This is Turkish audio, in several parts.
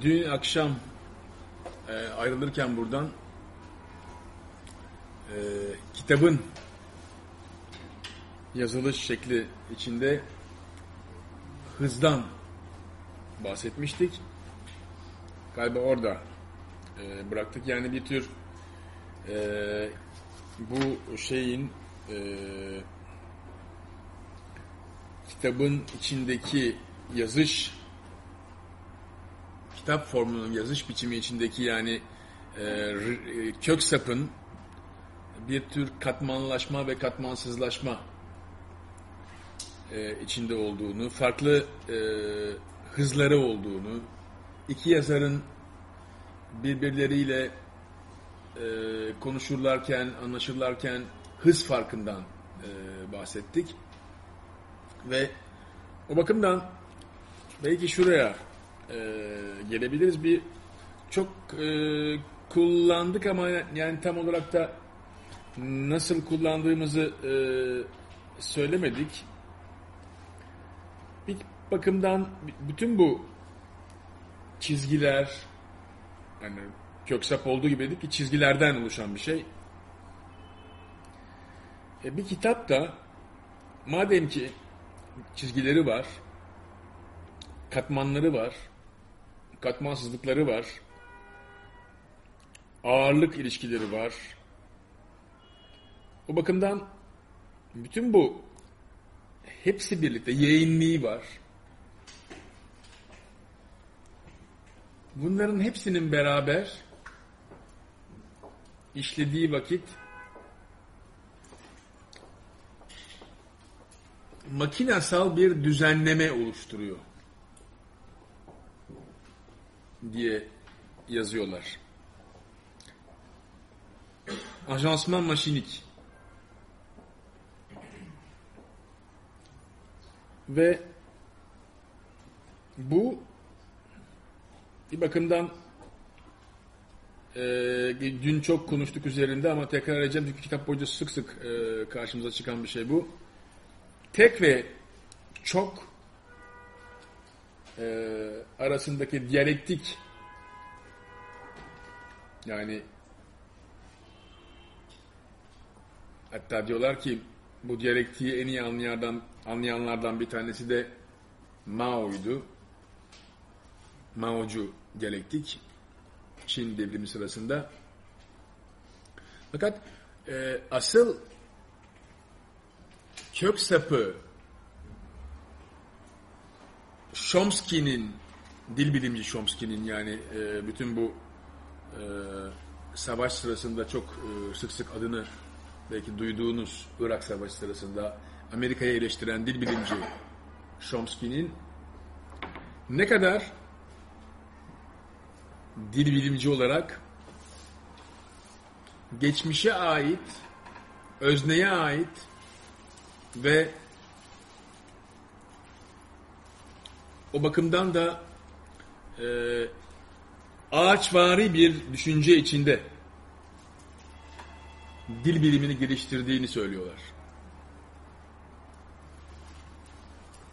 dün akşam e, ayrılırken buradan e, kitabın yazılış şekli içinde hızdan bahsetmiştik. Galiba orada e, bıraktık. Yani bir tür e, bu şeyin e, kitabın içindeki yazış kitap formunun yazış biçimi içindeki yani e, r- kök sapın bir tür katmanlaşma ve katmansızlaşma e, içinde olduğunu, farklı e, hızları olduğunu, iki yazarın birbirleriyle e, konuşurlarken, anlaşırlarken hız farkından e, bahsettik. Ve o bakımdan belki şuraya e, gelebiliriz. Bir çok e, kullandık ama yani tam olarak da nasıl kullandığımızı e, söylemedik. Bir bakımdan bütün bu çizgiler yani köksap olduğu gibi dedik ki çizgilerden oluşan bir şey. E, bir kitap da madem ki çizgileri var, katmanları var, katmansızlıkları var, ağırlık ilişkileri var. O bakımdan bütün bu hepsi birlikte yayınlığı var. Bunların hepsinin beraber işlediği vakit makinasal bir düzenleme oluşturuyor diye yazıyorlar. Ajansman maşinik. Ve bu bir bakımdan e, dün çok konuştuk üzerinde ama tekrar edeceğim çünkü kitap boyunca sık sık e, karşımıza çıkan bir şey bu. Tek ve çok e, arasındaki diyalektik yani hatta diyorlar ki bu diyalektiği en iyi anlayanlardan, anlayanlardan bir tanesi de Mao'ydu. Maocu diyalektik Çin devrimi sırasında. Fakat e, asıl kök sapı Chomsky'nin dil bilimci Chomsky'nin yani e, bütün bu e, savaş sırasında çok e, sık sık adını belki duyduğunuz Irak Savaşı sırasında Amerika'yı eleştiren dil bilimci Chomsky'nin ne kadar dil bilimci olarak geçmişe ait, özneye ait ve o bakımdan da e, ağaçvari bir düşünce içinde dil bilimini geliştirdiğini söylüyorlar.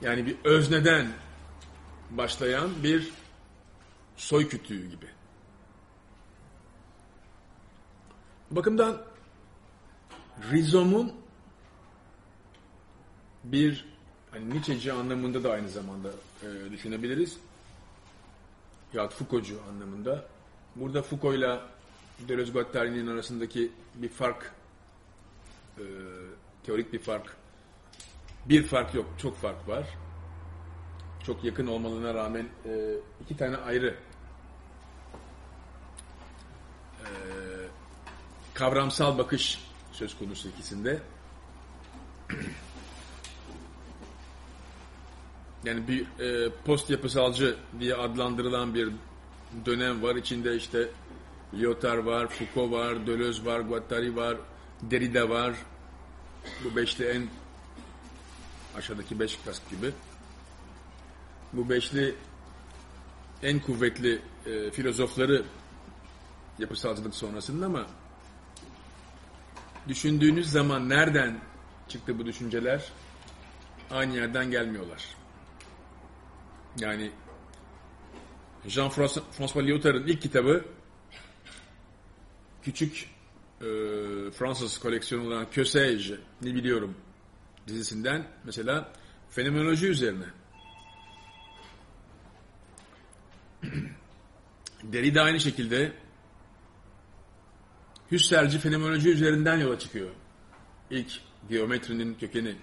Yani bir özneden başlayan bir soy kütüğü gibi. Bakımdan rizomun bir hani Nietzsche'ci anlamında da aynı zamanda e, düşünebiliriz. Ya Foucault'cu anlamında. Burada Foucault'la Deleuze Guattari'nin arasındaki bir fark e, teorik bir fark bir fark yok, çok fark var. Çok yakın olmalarına rağmen e, iki tane ayrı e, kavramsal bakış söz konusu ikisinde. Yani bir e, post yapısalcı diye adlandırılan bir dönem var. İçinde işte Lyotard var, Foucault var, Deleuze var, Guattari var, Derrida var. Bu beşli en aşağıdaki beş kask gibi. Bu beşli en kuvvetli e, filozofları yapısalcılık sonrasında ama düşündüğünüz zaman nereden çıktı bu düşünceler? Aynı yerden gelmiyorlar. Yani Jean-François Lyotard'ın ilk kitabı küçük e, Fransız koleksiyonu olan Kösej ne biliyorum dizisinden mesela fenomenoloji üzerine. Derrida aynı şekilde Hüsserlci fenomenoloji üzerinden yola çıkıyor. İlk geometrinin kökeni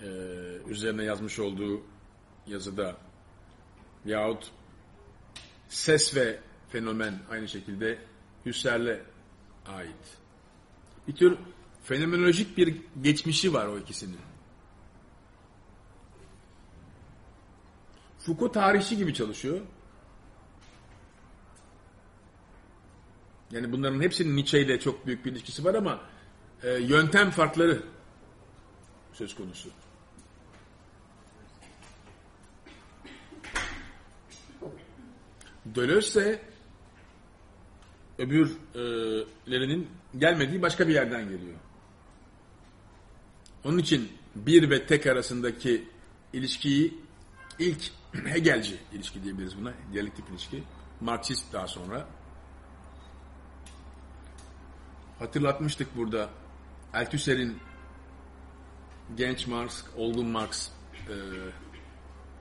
e, üzerine yazmış olduğu yazıda yahut ses ve fenomen aynı şekilde Hüsserl'e ait. Bir tür fenomenolojik bir geçmişi var o ikisinin. Foucault tarihçi gibi çalışıyor. Yani bunların hepsinin Nietzsche ile çok büyük bir ilişkisi var ama e, yöntem farkları söz konusu. İse öbürlerinin gelmediği başka bir yerden geliyor. Onun için bir ve tek arasındaki ilişkiyi ilk Hegelci ilişki diyebiliriz buna. Diyalektik ilişki. Marksist daha sonra. Hatırlatmıştık burada Althusser'in genç Marx, olgun Marx e,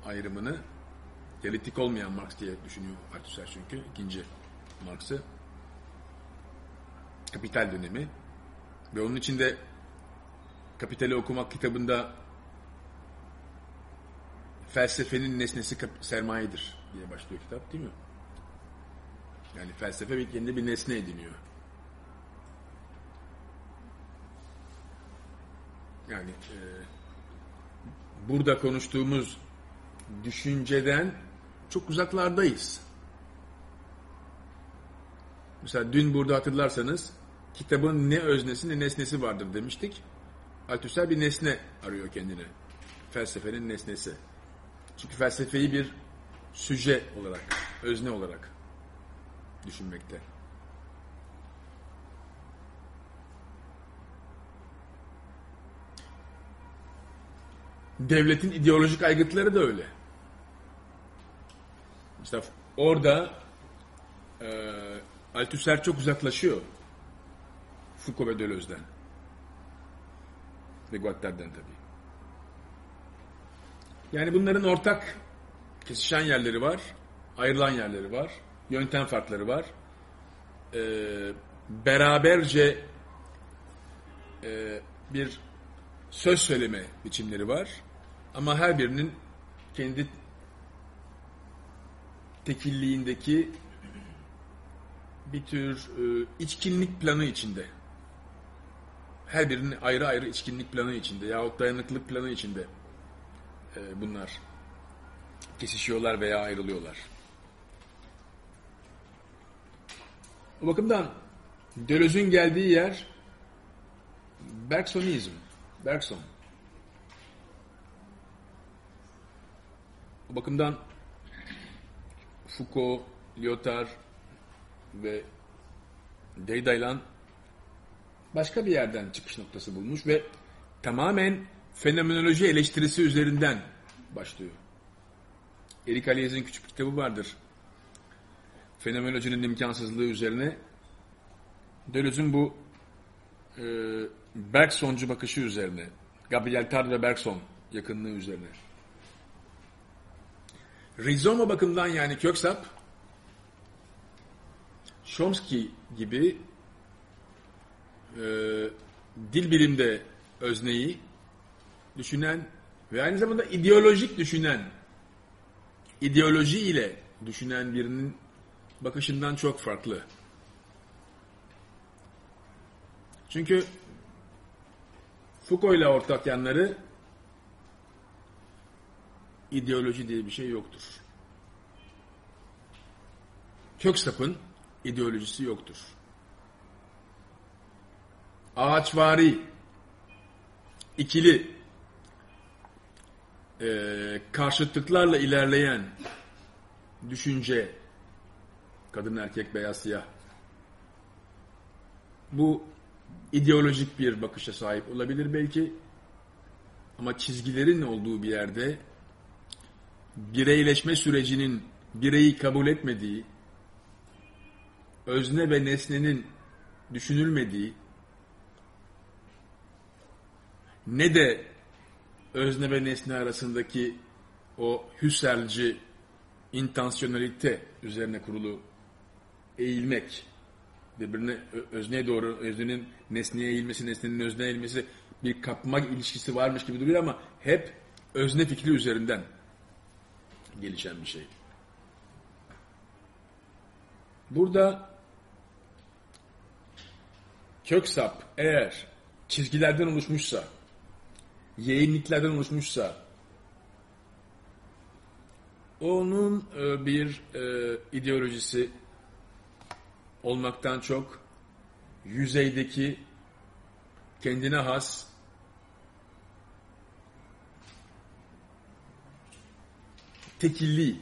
ayrımını. Diyalektik olmayan Marx diye düşünüyor Althusser çünkü. ikinci Marx'ı. Kapital dönemi. Ve onun içinde Kapitali okumak kitabında felsefenin nesnesi sermayedir diye başlıyor kitap değil mi? Yani felsefe bir kendi bir nesne ediniyor. Yani e, burada konuştuğumuz düşünceden çok uzaklardayız. Mesela dün burada hatırlarsanız kitabın ne öznesi ne nesnesi vardır demiştik. Althusser bir nesne arıyor kendine. Felsefenin nesnesi. Çünkü felsefeyi bir süje olarak, özne olarak düşünmekte. Devletin ideolojik aygıtları da öyle. İşte orada e, Althusser çok uzaklaşıyor Foucault ve Deleuze'den. Ve Guattari'den tabii. Yani bunların ortak kesişen yerleri var, ayrılan yerleri var, yöntem farkları var. Ee, beraberce e, bir söz söyleme biçimleri var. Ama her birinin kendi tekilliğindeki bir tür e, içkinlik planı içinde. Her birinin ayrı ayrı içkinlik planı içinde yahut dayanıklılık planı içinde e, bunlar kesişiyorlar veya ayrılıyorlar. O bakımdan Deleuze'ün geldiği yer Bergsonizm, Bergson. O bakımdan Foucault, Lyotard ve Derrida'yla başka bir yerden çıkış noktası bulmuş ve tamamen fenomenoloji eleştirisi üzerinden başlıyor. Erik Aliyez'in küçük bir kitabı vardır. Fenomenolojinin imkansızlığı üzerine. Deleuze'ün bu e, Bergsoncu bakışı üzerine. Gabriel Tard ve Bergson yakınlığı üzerine. Rizoma bakımından yani köksap Chomsky gibi e, dil bilimde özneyi düşünen ve aynı zamanda ideolojik düşünen, ideoloji ile düşünen birinin bakışından çok farklı. Çünkü Foucault ile ortak yanları ideoloji diye bir şey yoktur. Köksap'ın ideolojisi yoktur. Ağaçvari, ikili e, karşıtlıklarla ilerleyen düşünce, kadın erkek beyaz siyah, bu ideolojik bir bakışa sahip olabilir belki ama çizgilerin olduğu bir yerde bireyleşme sürecinin bireyi kabul etmediği, özne ve nesnenin düşünülmediği, ne de özne ve nesne arasındaki o hüsselci intansiyonelite üzerine kurulu eğilmek, birbirine özneye doğru, öznenin nesneye eğilmesi, nesnenin özneye eğilmesi bir kapma ilişkisi varmış gibi duruyor ama hep özne fikri üzerinden gelişen bir şey. Burada kök sap eğer çizgilerden oluşmuşsa, yeğenliklerden oluşmuşsa, onun e, bir e, ideolojisi olmaktan çok yüzeydeki kendine has tekilliği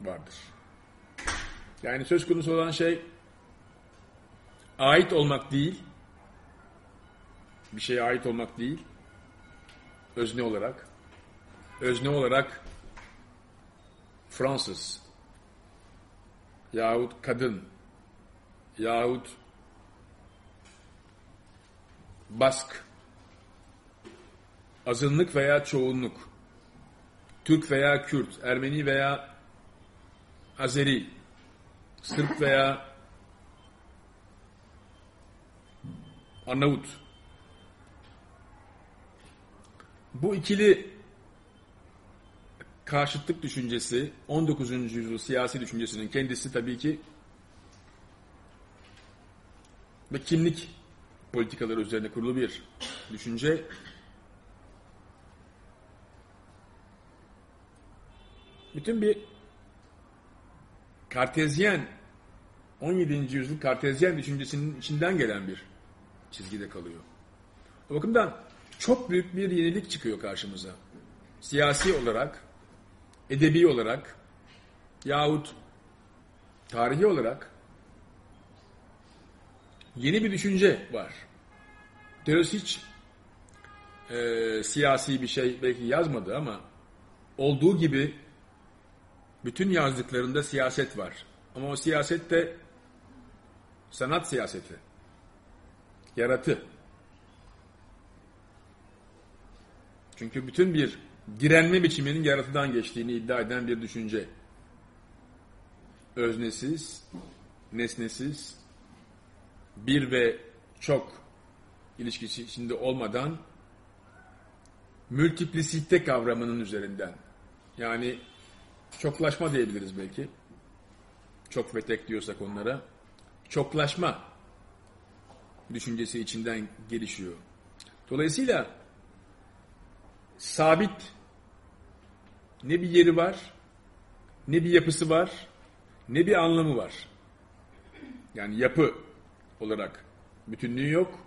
vardır. Yani söz konusu olan şey ait olmak değil, bir şeye ait olmak değil, özne olarak, özne olarak Fransız yahut kadın yahut Bask azınlık veya çoğunluk Türk veya Kürt, Ermeni veya Azeri, Sırp veya Arnavut. Bu ikili karşıtlık düşüncesi 19. yüzyıl siyasi düşüncesinin kendisi tabii ki ve kimlik politikaları üzerine kurulu bir düşünce. Bütün bir kartezyen 17. yüzyıl kartezyen düşüncesinin içinden gelen bir çizgide kalıyor. O bakımdan çok büyük bir yenilik çıkıyor karşımıza. Siyasi olarak, edebi olarak yahut tarihi olarak yeni bir düşünce var. Deleuze hiç e, siyasi bir şey belki yazmadı ama olduğu gibi bütün yazdıklarında siyaset var. Ama o siyaset de sanat siyaseti. Yaratı. Çünkü bütün bir direnme biçiminin yaratıdan geçtiğini iddia eden bir düşünce. Öznesiz, nesnesiz, bir ve çok ilişkisi içinde olmadan multiplisite kavramının üzerinden yani çoklaşma diyebiliriz belki. Çok ve tek diyorsak onlara. Çoklaşma düşüncesi içinden gelişiyor. Dolayısıyla sabit ne bir yeri var, ne bir yapısı var, ne bir anlamı var. Yani yapı olarak bütünlüğü yok.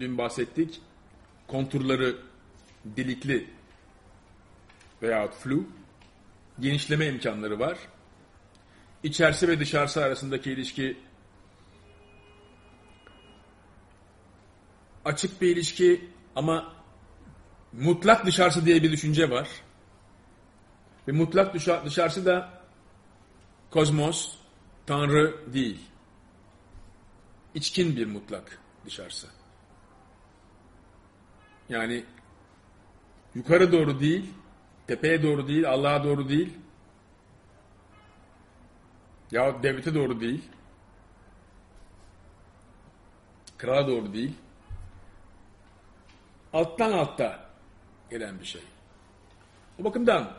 Dün bahsettik. Konturları delikli veya flu. Genişleme imkanları var. İçerisi ve dışarısı arasındaki ilişki açık bir ilişki ama mutlak dışarısı diye bir düşünce var. Ve mutlak dışarısı da kozmos, Tanrı değil. İçkin bir mutlak dışarısı. Yani yukarı doğru değil, tepeye doğru değil, Allah'a doğru değil, ya devlete doğru değil, krala doğru değil, alttan altta gelen bir şey. O bakımdan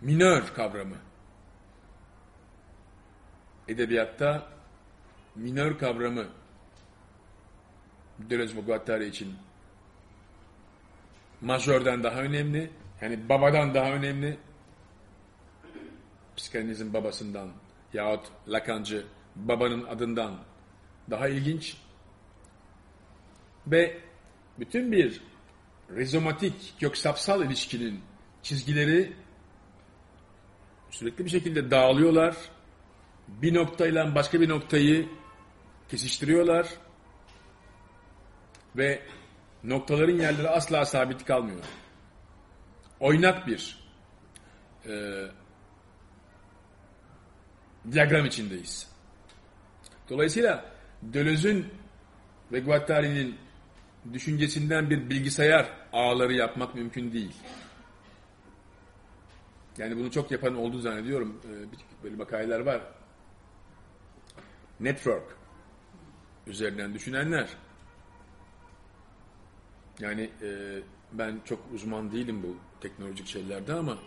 minör kavramı. Edebiyatta minör kavramı. Deleuze ve Guattari için majörden daha önemli. Yani babadan daha önemli. Psikanalizm babasından yahut Lacancı babanın adından daha ilginç. Ve bütün bir rizomatik, köksapsal ilişkinin çizgileri sürekli bir şekilde dağılıyorlar bir noktayla başka bir noktayı kesiştiriyorlar ve Noktaların yerleri asla sabit kalmıyor. Oynak bir e, diyagram içindeyiz. Dolayısıyla Döloz'un ve Guattari'nin düşüncesinden bir bilgisayar ağları yapmak mümkün değil. Yani bunu çok yapan olduğu zannediyorum. Ee, böyle makaleler var. Network üzerinden düşünenler. Yani e, ben çok uzman değilim bu teknolojik şeylerde ama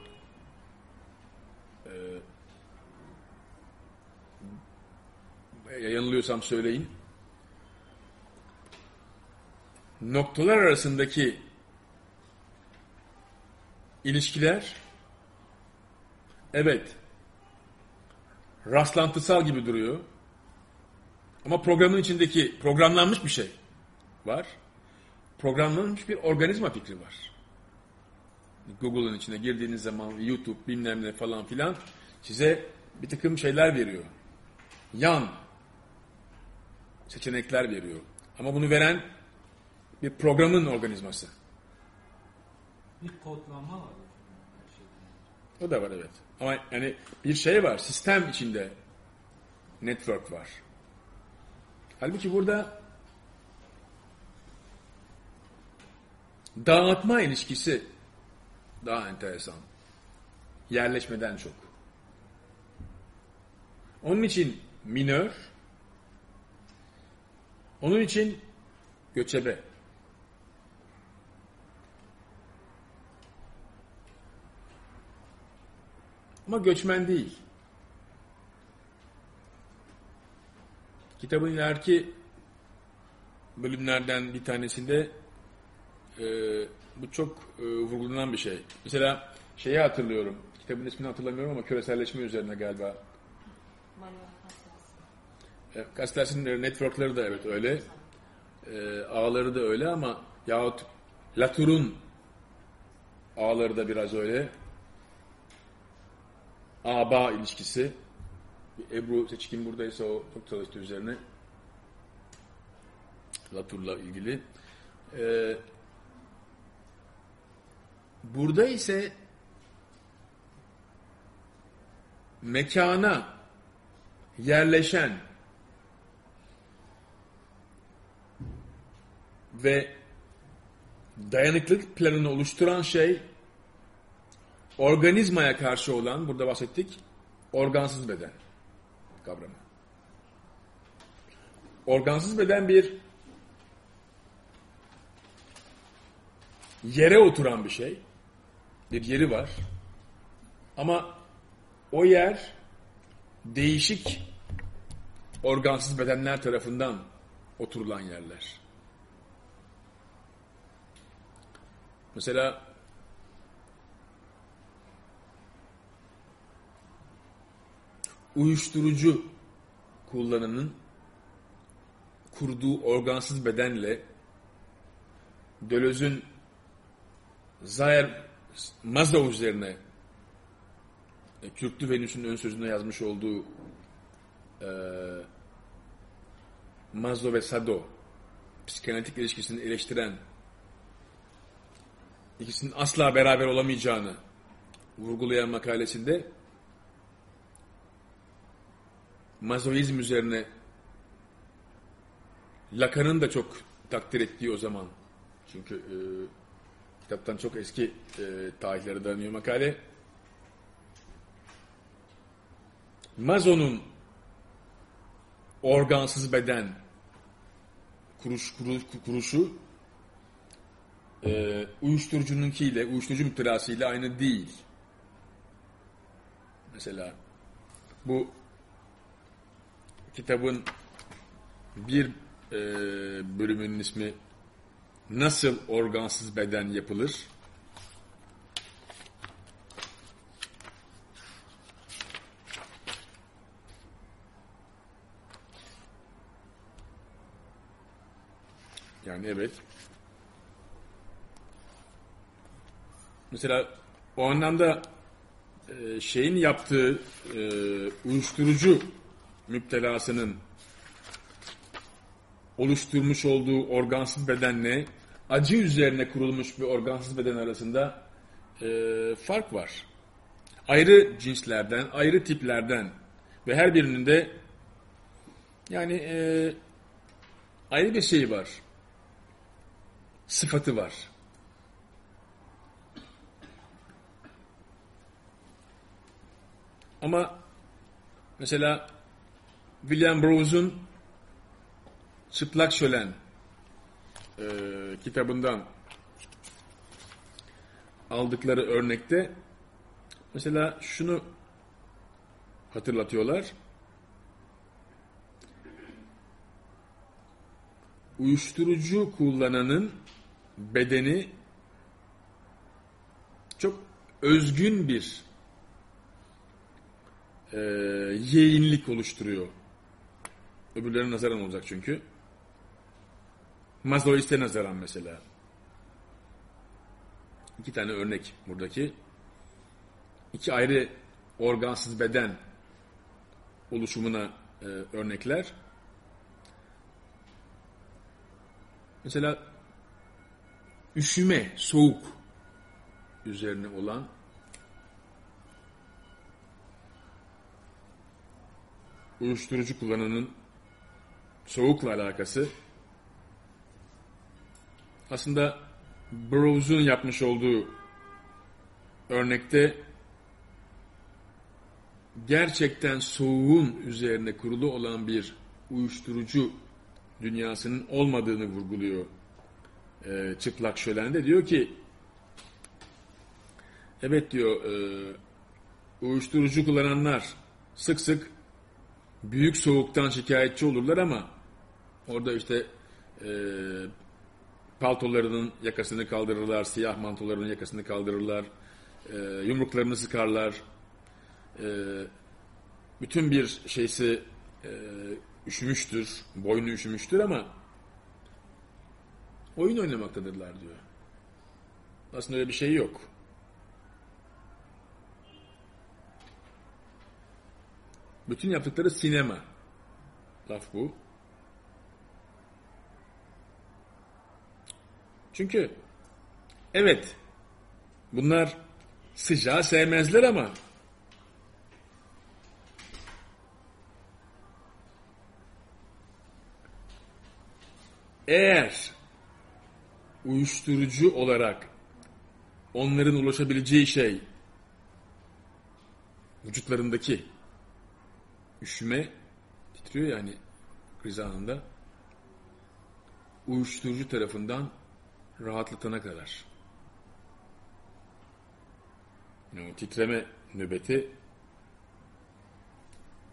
e, yanılıyorsam söyleyin. Noktalar arasındaki ilişkiler evet rastlantısal gibi duruyor. Ama programın içindeki programlanmış bir şey var. Programlanmış bir organizma fikri var. Google'ın içine girdiğiniz zaman YouTube bilmem ne falan filan size bir takım şeyler veriyor. Yan seçenekler veriyor. Ama bunu veren bir programın organizması. Bir kodlanma var. O da var evet. Ama yani bir şey var. Sistem içinde network var. Halbuki burada dağıtma ilişkisi daha enteresan. Yerleşmeden çok. Onun için minör, onun için göçebe. Ama göçmen değil. Kitabın ileriki bölümlerden bir tanesinde e, bu çok e, vurgulanan bir şey. Mesela şeyi hatırlıyorum. Kitabın ismini hatırlamıyorum ama küreselleşme üzerine galiba. E, Castells'in networkları da evet öyle. E, ağları da öyle ama yahut Latour'un ağları da biraz öyle. Aba ilişkisi. Ebru Seçkin buradaysa o çok çalıştı üzerine. Latour'la ilgili. Ee, burada ise mekana yerleşen ve dayanıklık planını oluşturan şey organizmaya karşı olan, burada bahsettik, organsız beden kavramı. Organsız beden bir yere oturan bir şey. Bir yeri var. Ama o yer değişik organsız bedenler tarafından oturulan yerler. Mesela uyuşturucu kullananın kurduğu organsız bedenle Döloz'un Zayer Mazda üzerine Kürtlü Venüs'ün ön sözünde yazmış olduğu e, Mazda ve Sado psikanalitik ilişkisini eleştiren ikisinin asla beraber olamayacağını vurgulayan makalesinde mazoizm üzerine Lacan'ın da çok takdir ettiği o zaman. Çünkü e, kitaptan çok eski e, tarihlere dayanıyor makale. Mazon'un organsız beden kuruş, kuruş, kuruşu e, uyuşturucununkiyle, uyuşturucu müptelasıyla aynı değil. Mesela bu kitabın bir e, bölümünün ismi Nasıl Organsız Beden Yapılır? Yani evet. Mesela o anlamda e, şeyin yaptığı e, uyuşturucu müptelasının oluşturmuş olduğu organsız bedenle acı üzerine kurulmuş bir organsız beden arasında e, fark var. Ayrı cinslerden, ayrı tiplerden ve her birinin de yani e, ayrı bir şey var. Sıfatı var. Ama mesela William Burroughs'un Çıplak Şölen e, kitabından aldıkları örnekte mesela şunu hatırlatıyorlar. Uyuşturucu kullananın bedeni çok özgün bir e, yeğinlik oluşturuyor. Öbürlerine nazaran olacak çünkü. Mazoiste nazaran mesela. İki tane örnek buradaki. İki ayrı organsız beden oluşumuna e, örnekler. Mesela üşüme, soğuk üzerine olan uyuşturucu kullananın soğukla alakası aslında Burroughs'un yapmış olduğu örnekte gerçekten soğuğun üzerine kurulu olan bir uyuşturucu dünyasının olmadığını vurguluyor e, çıplak şölende. Diyor ki evet diyor e, uyuşturucu kullananlar sık sık büyük soğuktan şikayetçi olurlar ama orada işte e, paltolarının yakasını kaldırırlar, siyah mantolarının yakasını kaldırırlar, e, yumruklarını sıkarlar, e, bütün bir şeysi e, üşümüştür, boynu üşümüştür ama oyun oynamaktadırlar diyor. Aslında öyle bir şey yok. Bütün yaptıkları sinema. Laf bu. Çünkü evet bunlar sıcağı sevmezler ama eğer uyuşturucu olarak onların ulaşabileceği şey vücutlarındaki üşüme titriyor yani kriz anında uyuşturucu tarafından rahatlatana kadar. Yani titreme nöbeti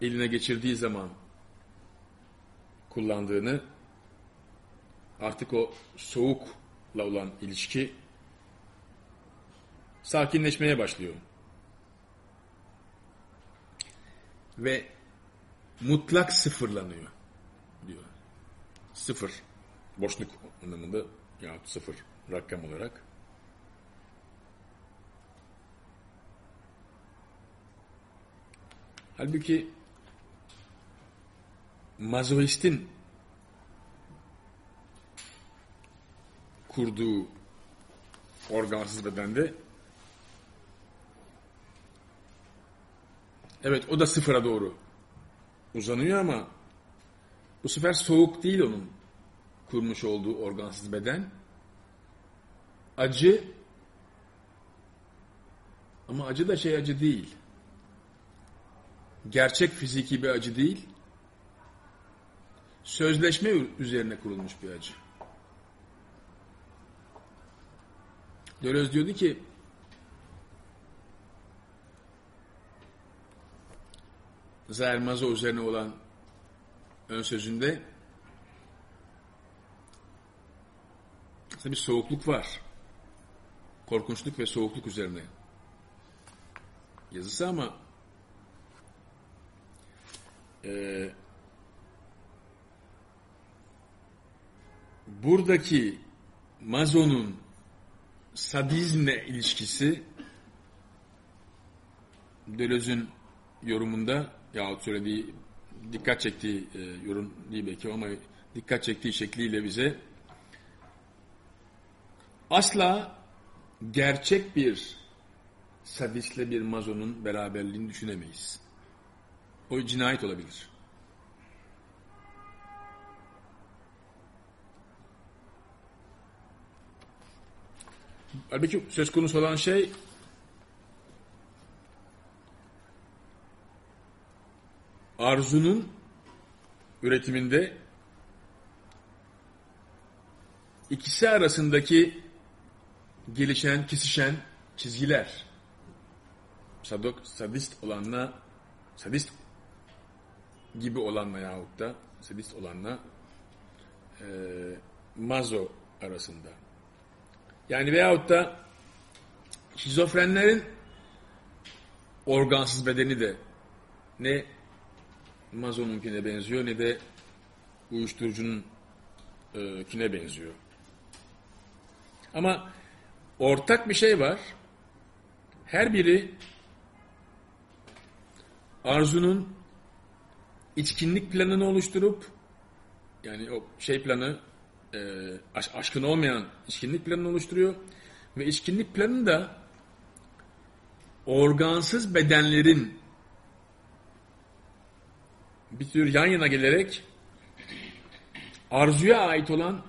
eline geçirdiği zaman kullandığını artık o soğukla olan ilişki sakinleşmeye başlıyor. Ve mutlak sıfırlanıyor diyor. Sıfır. Boşluk anlamında yahut sıfır rakam olarak. Halbuki mazoistin kurduğu organsız bedende evet o da sıfıra doğru uzanıyor ama bu sefer soğuk değil onun kurmuş olduğu organsız beden. Acı ama acı da şey acı değil. Gerçek fiziki bir acı değil. Sözleşme üzerine kurulmuş bir acı. Deleuze diyordu ki Zermazo üzerine olan ön sözünde bir soğukluk var. Korkunçluk ve soğukluk üzerine yazısı ama e, buradaki Mazo'nun sadizmle ilişkisi Deleuze'ün yorumunda yahut söylediği dikkat çektiği e, yorum değil belki ama dikkat çektiği şekliyle bize asla gerçek bir sadistle bir mazonun beraberliğini düşünemeyiz. O cinayet olabilir. Halbuki söz konusu olan şey arzunun üretiminde ikisi arasındaki gelişen, kesişen çizgiler. Sadok, sadist olanla, sadist gibi olanla yahut da sadist olanla e, mazo arasında. Yani veyahut da şizofrenlerin organsız bedeni de ne mazonunkine benziyor ne de uyuşturucunun e, benziyor. Ama ortak bir şey var. Her biri arzunun içkinlik planını oluşturup yani o şey planı e, aş, aşkın olmayan içkinlik planını oluşturuyor ve içkinlik planı da organsız bedenlerin bir tür yan yana gelerek arzuya ait olan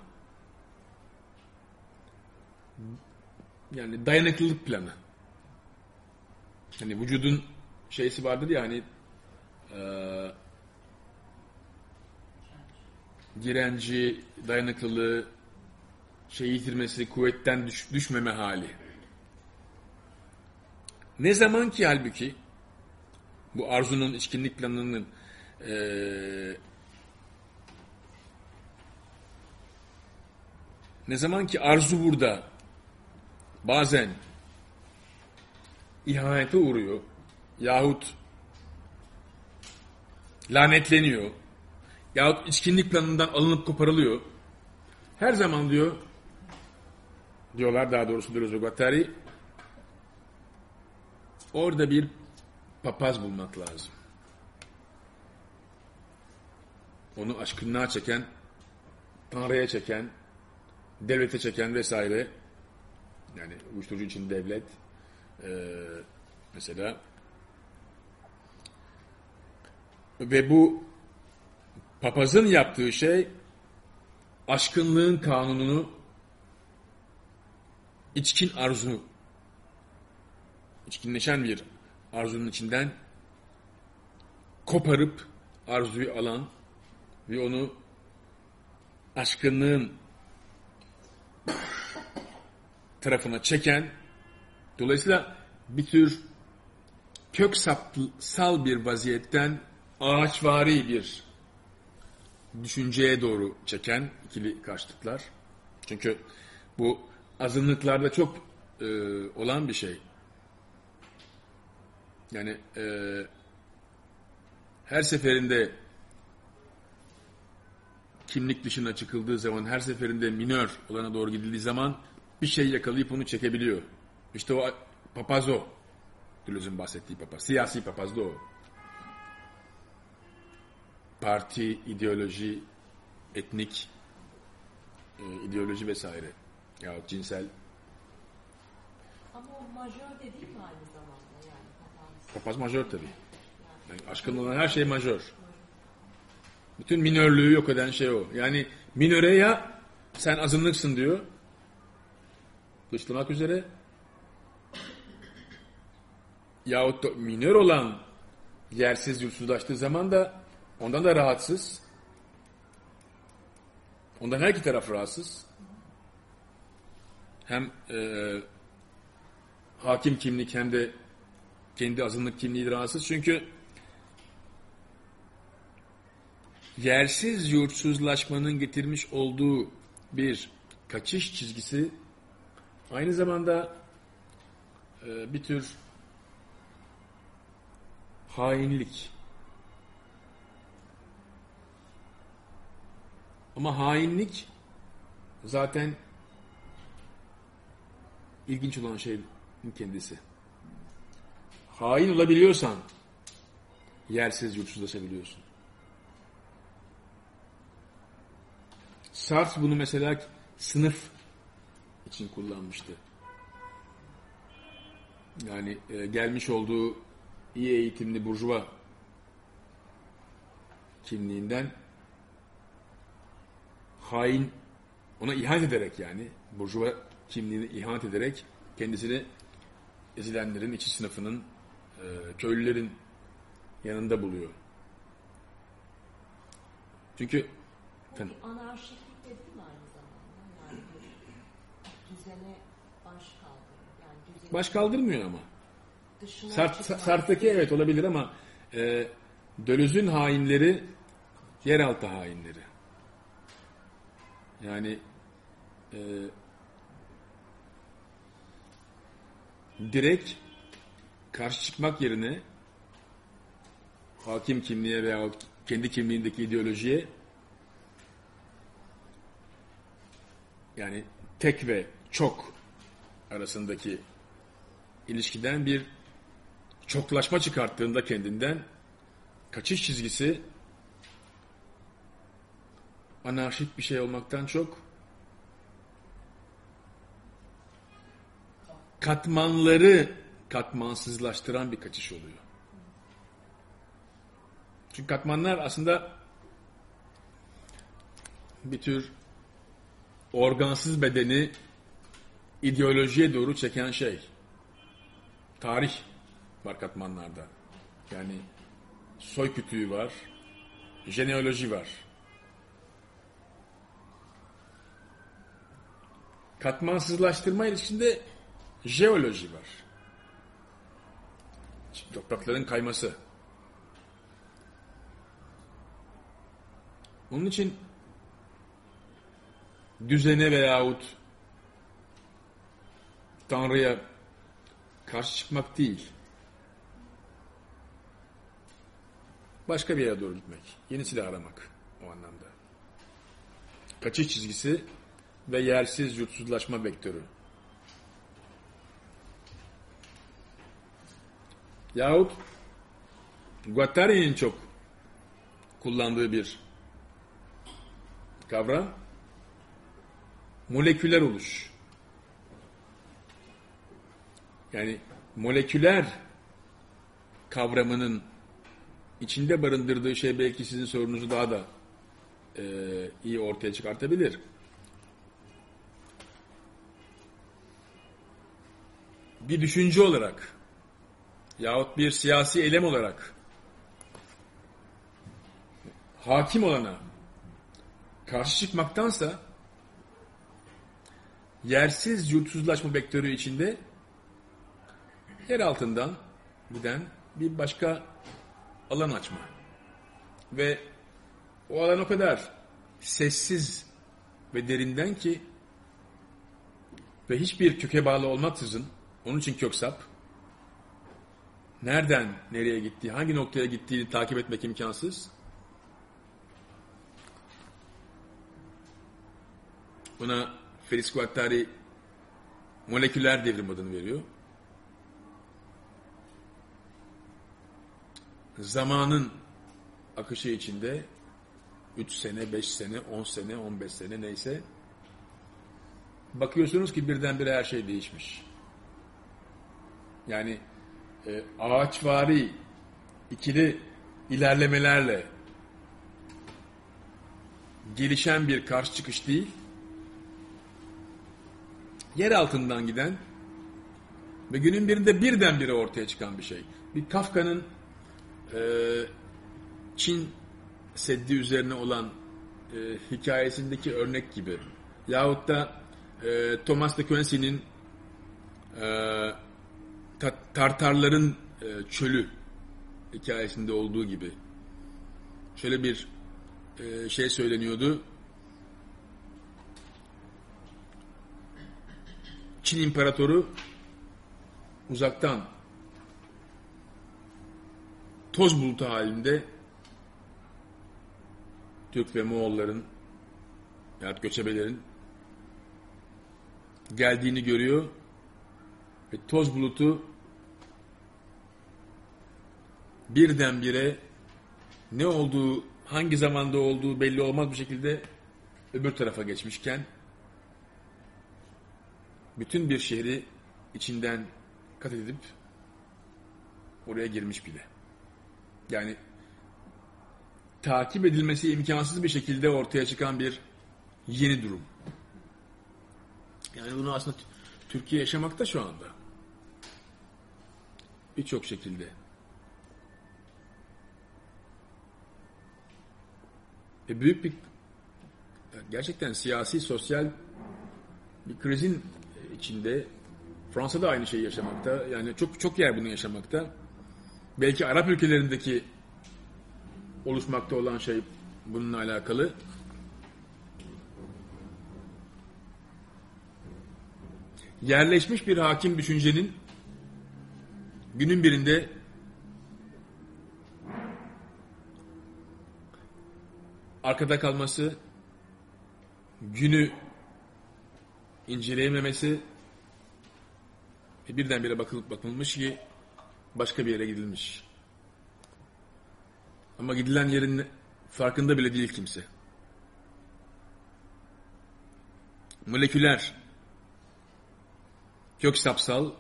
yani dayanıklılık planı. Hani vücudun şeysi vardır ya hani e, direnci, dayanıklılığı, şey yitirmesi, kuvvetten düş, düşmeme hali. Ne zaman ki halbuki bu arzunun, içkinlik planının e, ne zaman ki arzu burada bazen ihanete uğruyor yahut lanetleniyor yahut içkinlik planından alınıp koparılıyor. Her zaman diyor diyorlar daha doğrusu Deleuze Guattari orada bir papaz bulmak lazım. Onu aşkınlığa çeken, Tanrı'ya çeken, devlete çeken vesaire yani uyuşturucu için devlet e, mesela ve bu papazın yaptığı şey aşkınlığın kanununu içkin arzu içkinleşen bir arzunun içinden koparıp arzuyu alan ve onu aşkınlığın tarafına çeken dolayısıyla bir tür kök sapsal bir vaziyetten ağaçvari bir düşünceye doğru çeken ikili karşıtlıklar. Çünkü bu azınlıklarda çok e, olan bir şey. Yani e, her seferinde kimlik dışına çıkıldığı zaman, her seferinde minör olana doğru gidildiği zaman bir şey yakalayıp onu çekebiliyor. İşte o papaz o. Deleuze'ün bahsettiği papaz. Siyasi papaz da o. Parti, ideoloji, etnik e, ideoloji vesaire. Yahut cinsel. Ama o majör de değil mi aynı zamanda yani papaz? Papaz majör tabii. Yani aşkın olan her şey majör. Bütün minörlüğü yok eden şey o. Yani minöre ya sen azınlıksın diyor. Dışlamak üzere. Yahut da minör olan yersiz yursuzlaştığı zaman da ondan da rahatsız. Ondan her iki taraf rahatsız. Hem e, hakim kimlik hem de kendi azınlık kimliği rahatsız. Çünkü yersiz yurtsuzlaşmanın getirmiş olduğu bir kaçış çizgisi aynı zamanda e, bir tür hainlik. Ama hainlik zaten ilginç olan şeyin kendisi. Hain olabiliyorsan yersiz yurtsuzlaşabiliyorsun. Sartre bunu mesela sınıf için kullanmıştı. Yani e, gelmiş olduğu iyi eğitimli burjuva kimliğinden hain ona ihanet ederek yani burjuva kimliğini ihanet ederek kendisini ezilenlerin, içi sınıfının, e, köylülerin yanında buluyor. Çünkü Efendim? anarşiklik de değil mi aynı zamanda? Yani bir düzene baş kaldırıyor. Yani baş kaldırmıyor ama. Sart. Sart'taki evet olabilir ama e, Döloz'un hainleri yeraltı hainleri. Yani e, direkt karşı çıkmak yerine hakim kimliğe veya kendi kimliğindeki ideolojiye yani tek ve çok arasındaki ilişkiden bir çoklaşma çıkarttığında kendinden kaçış çizgisi anarşik bir şey olmaktan çok katmanları katmansızlaştıran bir kaçış oluyor. Çünkü katmanlar aslında bir tür organsız bedeni ideolojiye doğru çeken şey. Tarih var katmanlarda. Yani soy kütüğü var, jeneoloji var. Katmansızlaştırma ilişkinde jeoloji var. Toprakların kayması. Onun için düzene veyahut Tanrı'ya karşı çıkmak değil. Başka bir yere doğru gitmek. Yeni silah aramak o anlamda. Kaçış çizgisi ve yersiz yurtsuzlaşma vektörü. Yahut Guattari'nin çok kullandığı bir kavram moleküler oluş. Yani moleküler kavramının içinde barındırdığı şey belki sizin sorunuzu daha da e, iyi ortaya çıkartabilir. Bir düşünce olarak yahut bir siyasi eylem olarak hakim olana karşı çıkmaktansa yersiz yurtsuzlaşma vektörü içinde yer altından giden bir başka alan açma. Ve o alan o kadar sessiz ve derinden ki ve hiçbir köke bağlı olmaksızın onun için köksap nereden nereye gittiği, hangi noktaya gittiğini takip etmek imkansız. Buna Feris Guattari moleküler devrim adını veriyor. Zamanın akışı içinde 3 sene, 5 sene, 10 sene, 15 sene neyse bakıyorsunuz ki birdenbire her şey değişmiş. Yani e, ağaçvari ikili ilerlemelerle gelişen bir karşı çıkış değil, yer altından giden ve günün birinde birdenbire ortaya çıkan bir şey. Bir Kafka'nın e, Çin Seddi üzerine olan e, hikayesindeki örnek gibi. Yahut da e, Thomas de Quincey'nin e, ta, Tartarların e, çölü hikayesinde olduğu gibi. Şöyle bir e, şey söyleniyordu. Çin İmparatoru uzaktan toz bulutu halinde Türk ve Moğolların ya göçebelerin geldiğini görüyor ve toz bulutu birdenbire ne olduğu, hangi zamanda olduğu belli olmaz bir şekilde öbür tarafa geçmişken bütün bir şehri içinden kat edip oraya girmiş bile. Yani takip edilmesi imkansız bir şekilde ortaya çıkan bir yeni durum. Yani bunu aslında Türkiye yaşamakta şu anda. Birçok şekilde. E büyük bir gerçekten siyasi, sosyal bir krizin içinde Fransa da aynı şeyi yaşamakta. Yani çok çok yer bunu yaşamakta. Belki Arap ülkelerindeki oluşmakta olan şey bununla alakalı. Yerleşmiş bir hakim düşüncenin günün birinde arkada kalması, günü inceleyememesi birdenbire bakılıp bakılmış ki başka bir yere gidilmiş. Ama gidilen yerin farkında bile değil kimse. Moleküler, köksapsal,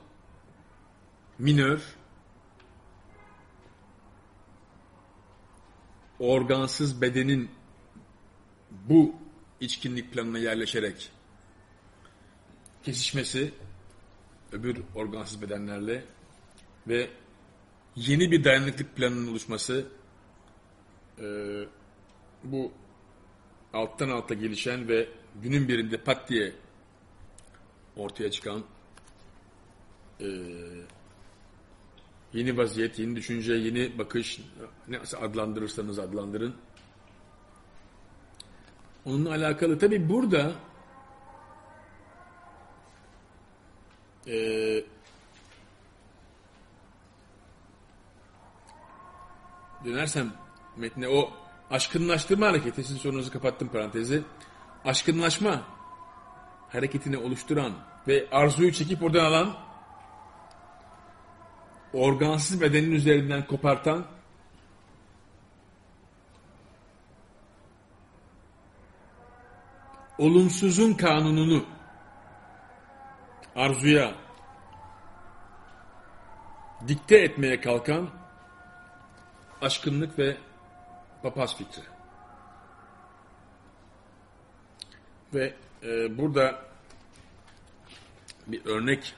minör, organsız bedenin bu içkinlik planına yerleşerek kesişmesi öbür organsız bedenlerle ve yeni bir dayanıklık planının oluşması e, bu alttan alta gelişen ve günün birinde pat diye ortaya çıkan e, yeni vaziyet, yeni düşünce, yeni bakış nasıl adlandırırsanız adlandırın. Onunla alakalı tabi burada e, dönersem metne o aşkınlaştırma hareketi, sizin sorunuzu kapattım parantezi. Aşkınlaşma hareketini oluşturan ve arzuyu çekip oradan alan organsız bedenin üzerinden kopartan olumsuzun kanununu arzuya dikte etmeye kalkan aşkınlık ve papaz fikri. Ve e, burada bir örnek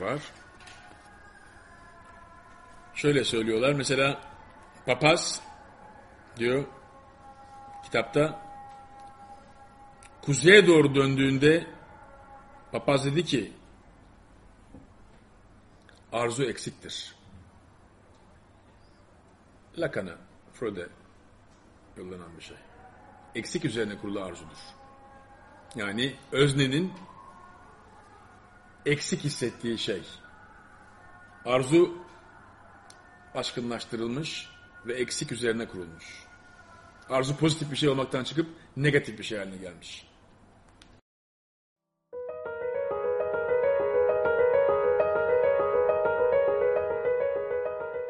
var. Şöyle söylüyorlar. Mesela papaz diyor kitapta kuzeye doğru döndüğünde papaz dedi ki arzu eksiktir. Lacan'a, Freud'e yollanan bir şey. Eksik üzerine kurulu arzudur. Yani öznenin eksik hissettiği şey. Arzu aşkınlaştırılmış ve eksik üzerine kurulmuş. Arzu pozitif bir şey olmaktan çıkıp negatif bir şey haline gelmiş.